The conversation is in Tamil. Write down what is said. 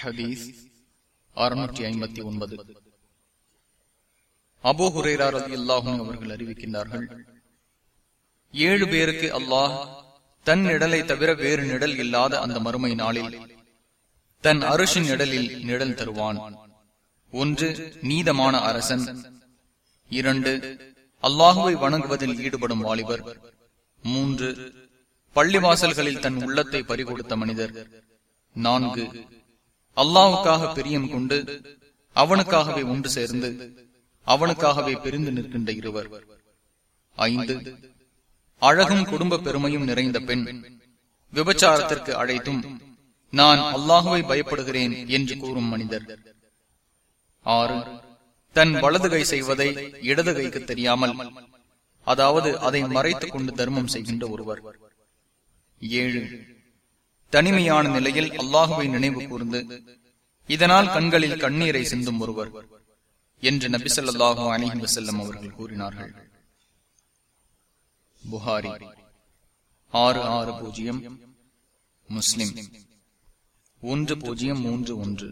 ஹதீஸ் அறுநூற்றி ஐம்பத்தி ஒன்பது. அபோ ஹுரேரா ரதி அல்லாஹும் அவர்கள் அறிவிக்கின்றார்கள் ஏழு பேருக்கு அல்லாஹ் தன் நிழலை தவிர வேறு நிழல் இல்லாத அந்த மறுமை நாளில் தன் அரசின் நிழலில் நிழல் தருவான். ஒன்று நீதமான அரசன். இரண்டு அல்லாஹுவை வணங்குவதில் ஈடுபடும் வாலிபர். மூன்று பள்ளிவாசல்களில் தன் உள்ளத்தை பறிகொடுத்த மனிதர். நான்கு அல்லாவுக்காக பிரியம் கொண்டு அவனுக்காகவே ஒன்று சேர்ந்து அவனுக்காகவே பிரிந்து நிற்கின்ற இருவர். ஐந்து. அழகும் குடும்ப பெருமையும் நிறைந்த பெண் விபச்சாரத்திற்கு அழைத்தும் நான் அல்லாஹுவை பயப்படுகிறேன் என்று கூறும் மனிதர். ஆறு. தன் வலது கை செய்வதை இடது கைக்கு தெரியாமல் அதாவது அதை மறைத்துக் கொண்டு தர்மம் செய்கின்ற ஒருவர். ஏழு. தனிமையான நிலையில் அல்லாஹுவை நினைவு கூர்ந்து இதனால் கண்களில் கண்ணீரை சிந்தும் ஒருவர் என்று நபிசல்லாஹு அலிஹி வசல்லம் அவர்கள் கூறினார்கள். புகாரி ஆறு ஆறு பூஜ்ஜியம் முஸ்லிம் ஒன்று பூஜ்ஜியம் மூன்று ஒன்று.